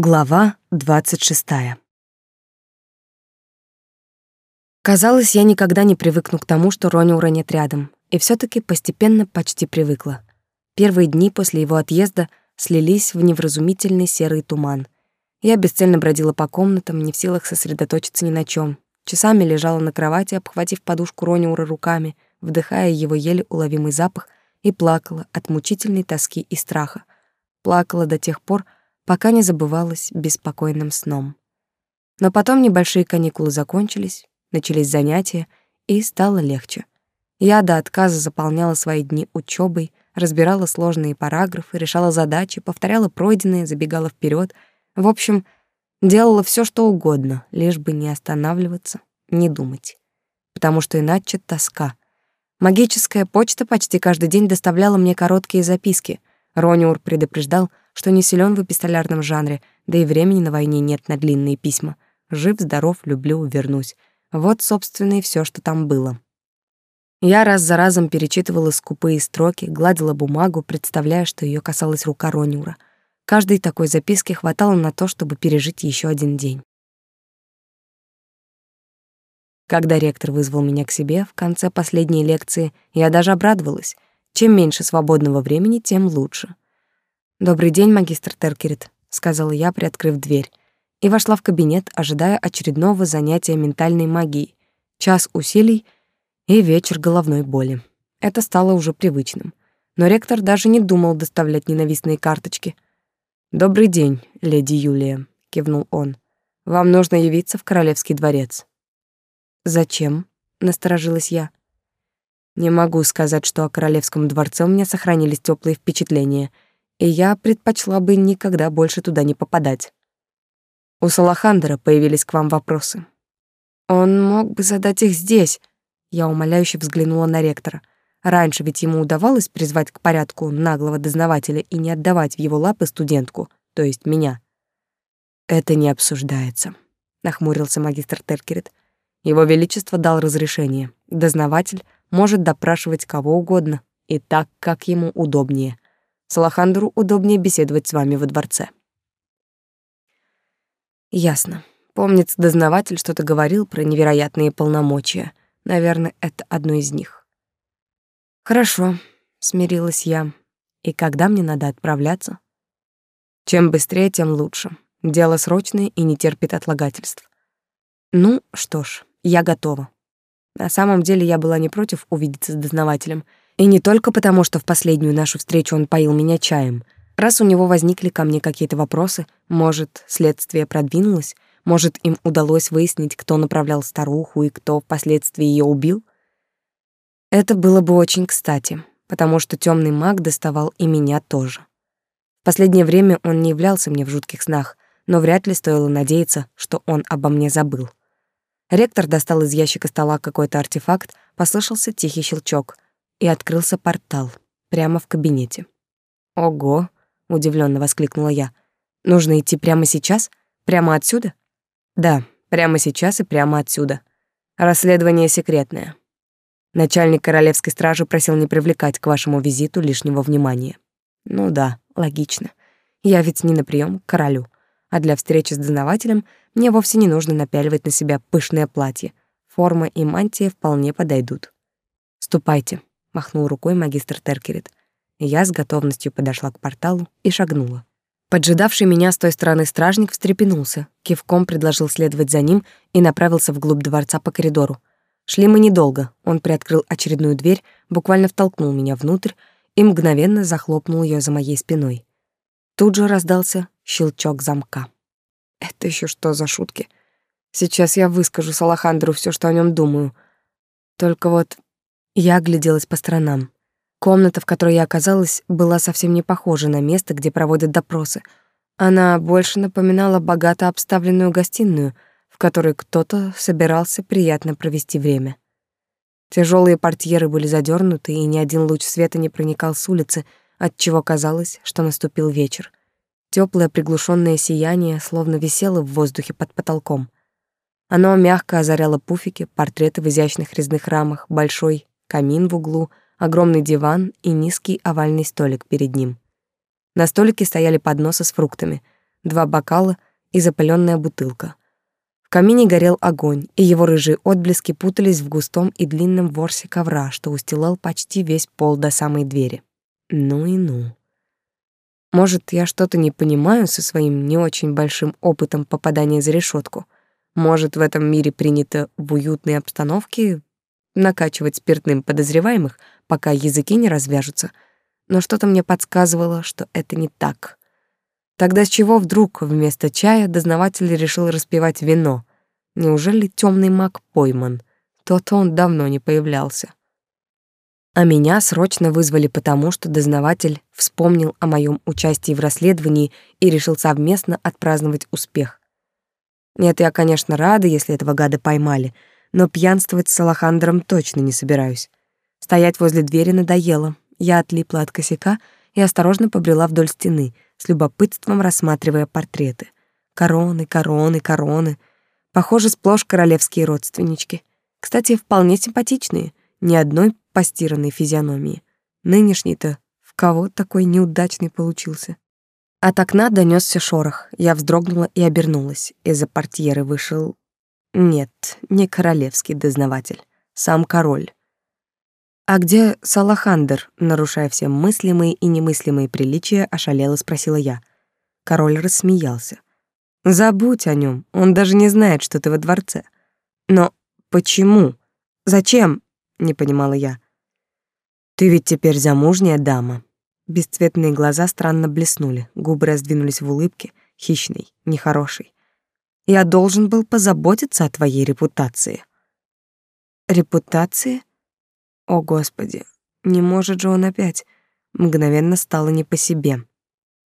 Глава 26. Казалось, я никогда не привыкну к тому, что Рониура нет рядом, и все таки постепенно почти привыкла. Первые дни после его отъезда слились в невразумительный серый туман. Я бесцельно бродила по комнатам, не в силах сосредоточиться ни на чем. Часами лежала на кровати, обхватив подушку Рониура руками, вдыхая его еле уловимый запах, и плакала от мучительной тоски и страха. Плакала до тех пор, пока не забывалась беспокойным сном. Но потом небольшие каникулы закончились, начались занятия, и стало легче. Я до отказа заполняла свои дни учебой, разбирала сложные параграфы, решала задачи, повторяла пройденные, забегала вперед. В общем, делала все, что угодно, лишь бы не останавливаться, не думать. Потому что иначе тоска. Магическая почта почти каждый день доставляла мне короткие записки. Рониур предупреждал, что не силен в эпистолярном жанре, да и времени на войне нет на длинные письма. Жив, здоров, люблю, вернусь. Вот, собственно, и всё, что там было. Я раз за разом перечитывала скупые строки, гладила бумагу, представляя, что её касалась рука Рониура. Каждой такой записки хватало на то, чтобы пережить ещё один день. Когда ректор вызвал меня к себе в конце последней лекции, я даже обрадовалась. Чем меньше свободного времени, тем лучше. «Добрый день, магистр Теркерит», — сказала я, приоткрыв дверь, и вошла в кабинет, ожидая очередного занятия ментальной магией, час усилий и вечер головной боли. Это стало уже привычным. Но ректор даже не думал доставлять ненавистные карточки. «Добрый день, леди Юлия», — кивнул он. «Вам нужно явиться в Королевский дворец». «Зачем?» — насторожилась я. «Не могу сказать, что о Королевском дворце у меня сохранились теплые впечатления», — и я предпочла бы никогда больше туда не попадать. У Салахандра появились к вам вопросы. Он мог бы задать их здесь. Я умоляюще взглянула на ректора. Раньше ведь ему удавалось призвать к порядку наглого дознавателя и не отдавать в его лапы студентку, то есть меня. Это не обсуждается, нахмурился магистр Теркерет. Его величество дал разрешение. Дознаватель может допрашивать кого угодно и так, как ему удобнее. Салахандру удобнее беседовать с вами во дворце. Ясно. Помнится, дознаватель что-то говорил про невероятные полномочия. Наверное, это одно из них. Хорошо, смирилась я. И когда мне надо отправляться? Чем быстрее, тем лучше. Дело срочное и не терпит отлагательств. Ну, что ж, я готова. На самом деле я была не против увидеться с дознавателем — и не только потому, что в последнюю нашу встречу он поил меня чаем. Раз у него возникли ко мне какие-то вопросы, может, следствие продвинулось, может, им удалось выяснить, кто направлял старуху и кто впоследствии ее убил? Это было бы очень кстати, потому что темный маг доставал и меня тоже. В последнее время он не являлся мне в жутких снах, но вряд ли стоило надеяться, что он обо мне забыл. Ректор достал из ящика стола какой-то артефакт, послышался тихий щелчок — и открылся портал прямо в кабинете. «Ого!» — удивленно воскликнула я. «Нужно идти прямо сейчас? Прямо отсюда?» «Да, прямо сейчас и прямо отсюда. Расследование секретное. Начальник королевской стражи просил не привлекать к вашему визиту лишнего внимания». «Ну да, логично. Я ведь не на прием к королю, а для встречи с дознавателем мне вовсе не нужно напяливать на себя пышное платье. Форма и мантия вполне подойдут. Ступайте» махнул рукой магистр Теркерит. Я с готовностью подошла к порталу и шагнула. Поджидавший меня с той стороны стражник встрепенулся, кивком предложил следовать за ним и направился вглубь дворца по коридору. Шли мы недолго. Он приоткрыл очередную дверь, буквально втолкнул меня внутрь и мгновенно захлопнул ее за моей спиной. Тут же раздался щелчок замка. Это еще что за шутки? Сейчас я выскажу Салахандру все, что о нем думаю. Только вот я огляделась по сторонам. Комната, в которой я оказалась, была совсем не похожа на место, где проводят допросы. Она больше напоминала богато обставленную гостиную, в которой кто-то собирался приятно провести время. Тяжелые портьеры были задернуты, и ни один луч света не проникал с улицы, отчего казалось, что наступил вечер. Теплое приглушенное сияние словно висело в воздухе под потолком. Оно мягко озаряло пуфики, портреты в изящных резных рамах, большой камин в углу, огромный диван и низкий овальный столик перед ним. На столике стояли подносы с фруктами. два бокала и запыленная бутылка. В камине горел огонь, и его рыжие отблески путались в густом и длинном ворсе ковра, что устилал почти весь пол до самой двери. Ну и ну. Может, я что-то не понимаю со своим не очень большим опытом попадания за решетку. Может, в этом мире принято в уютной обстановке накачивать спиртным подозреваемых, пока языки не развяжутся. Но что-то мне подсказывало, что это не так. Тогда с чего вдруг вместо чая дознаватель решил распивать вино? Неужели темный маг пойман? То-то он давно не появлялся. А меня срочно вызвали потому, что дознаватель вспомнил о моем участии в расследовании и решил совместно отпраздновать успех. Нет, я, конечно, рада, если этого гада поймали, но пьянствовать с Салахандром точно не собираюсь. Стоять возле двери надоело. Я отлипла от косяка и осторожно побрела вдоль стены — с любопытством рассматривая портреты. Короны, короны, короны. Похоже, сплошь королевские родственнички. Кстати, вполне симпатичные, ни одной постиранной физиономии. Нынешний-то в кого такой неудачный получился? От окна донесся шорох. Я вздрогнула и обернулась. Из-за портьеры вышел... Нет, не королевский дознаватель. Сам король. «А где Салахандр?» Нарушая все мыслимые и немыслимые приличия, ошалело спросила я. Король рассмеялся. «Забудь о нем, он даже не знает, что ты во дворце». «Но почему? Зачем?» — не понимала я. «Ты ведь теперь замужняя дама». Бесцветные глаза странно блеснули, губы раздвинулись в улыбке, хищной, нехорошей. «Я должен был позаботиться о твоей репутации». «Репутации?» О, Господи, не может же он опять. Мгновенно стало не по себе.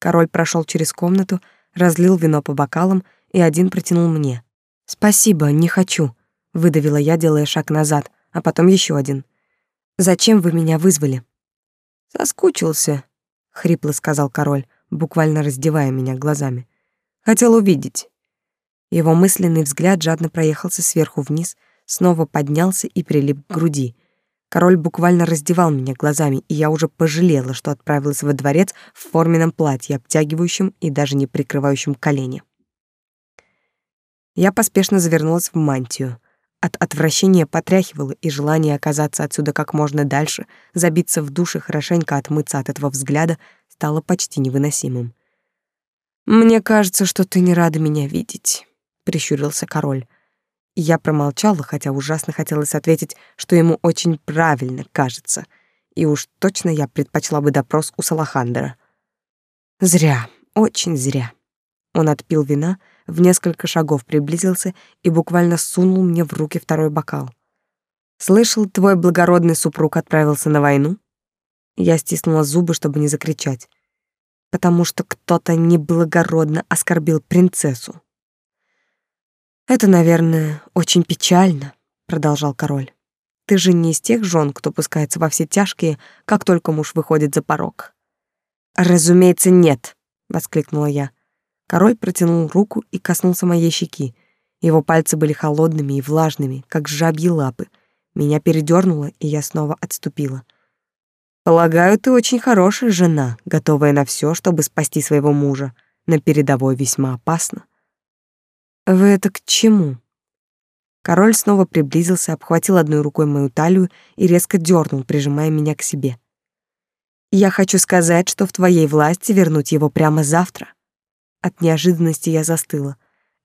Король прошел через комнату, разлил вино по бокалам и один протянул мне. «Спасибо, не хочу», — выдавила я, делая шаг назад, а потом еще один. «Зачем вы меня вызвали?» «Соскучился», — хрипло сказал король, буквально раздевая меня глазами. «Хотел увидеть». Его мысленный взгляд жадно проехался сверху вниз, снова поднялся и прилип к груди — Король буквально раздевал меня глазами, и я уже пожалела, что отправилась во дворец в форменном платье, обтягивающем и даже не прикрывающем колени. Я поспешно завернулась в мантию. От отвращения потряхивало, и желание оказаться отсюда как можно дальше, забиться в душе, хорошенько отмыться от этого взгляда, стало почти невыносимым. «Мне кажется, что ты не рада меня видеть», — прищурился король. Я промолчала, хотя ужасно хотелось ответить, что ему очень правильно кажется. И уж точно я предпочла бы допрос у Салахандера. Зря, очень зря. Он отпил вина, в несколько шагов приблизился и буквально сунул мне в руки второй бокал. «Слышал, твой благородный супруг отправился на войну?» Я стиснула зубы, чтобы не закричать. «Потому что кто-то неблагородно оскорбил принцессу». Это, наверное, очень печально, продолжал король. Ты же не из тех жен, кто пускается во все тяжкие, как только муж выходит за порог. Разумеется, нет, воскликнула я. Король протянул руку и коснулся моей щеки. Его пальцы были холодными и влажными, как жабьи лапы. Меня передернуло, и я снова отступила. Полагаю, ты очень хорошая жена, готовая на все, чтобы спасти своего мужа. На передовой весьма опасно. Вы это к чему? Король снова приблизился, обхватил одной рукой мою талию и резко дернул, прижимая меня к себе. Я хочу сказать, что в твоей власти вернуть его прямо завтра. От неожиданности я застыла.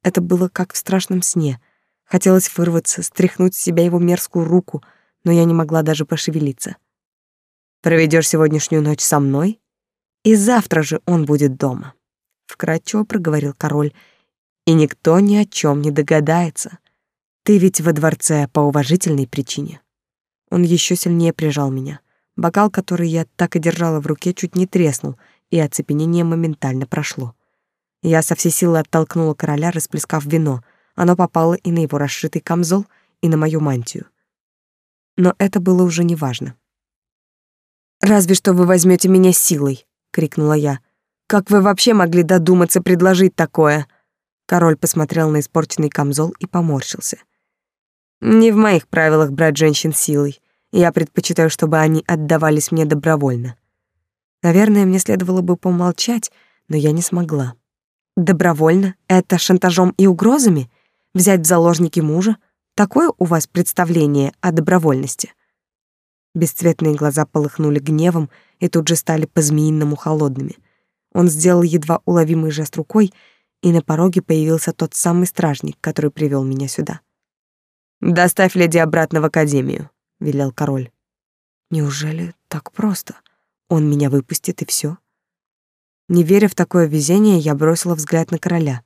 Это было как в страшном сне. Хотелось вырваться, стряхнуть с себя его мерзкую руку, но я не могла даже пошевелиться. Проведешь сегодняшнюю ночь со мной, и завтра же он будет дома, вкратчиво проговорил король и никто ни о чем не догадается. Ты ведь во дворце по уважительной причине. Он еще сильнее прижал меня. Бокал, который я так и держала в руке, чуть не треснул, и оцепенение моментально прошло. Я со всей силы оттолкнула короля, расплескав вино. Оно попало и на его расшитый камзол, и на мою мантию. Но это было уже неважно. «Разве что вы возьмете меня силой!» — крикнула я. «Как вы вообще могли додуматься предложить такое?» Король посмотрел на испорченный камзол и поморщился. Не в моих правилах брать женщин силой. Я предпочитаю, чтобы они отдавались мне добровольно. Наверное, мне следовало бы помолчать, но я не смогла. Добровольно? Это шантажом и угрозами? Взять в заложники мужа? Такое у вас представление о добровольности? Бесцветные глаза полыхнули гневом и тут же стали по-змеиному холодными. Он сделал едва уловимый жест рукой, и на пороге появился тот самый стражник, который привел меня сюда. «Доставь леди обратно в академию», — велел король. «Неужели так просто? Он меня выпустит, и все? Не веря в такое везение, я бросила взгляд на короля.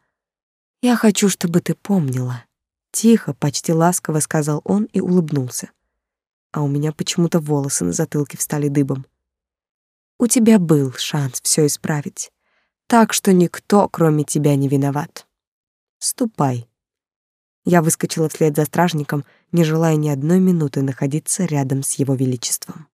«Я хочу, чтобы ты помнила». Тихо, почти ласково сказал он и улыбнулся. А у меня почему-то волосы на затылке встали дыбом. У тебя был шанс все исправить. Так что никто, кроме тебя, не виноват. Ступай. Я выскочила вслед за стражником, не желая ни одной минуты находиться рядом с его величеством.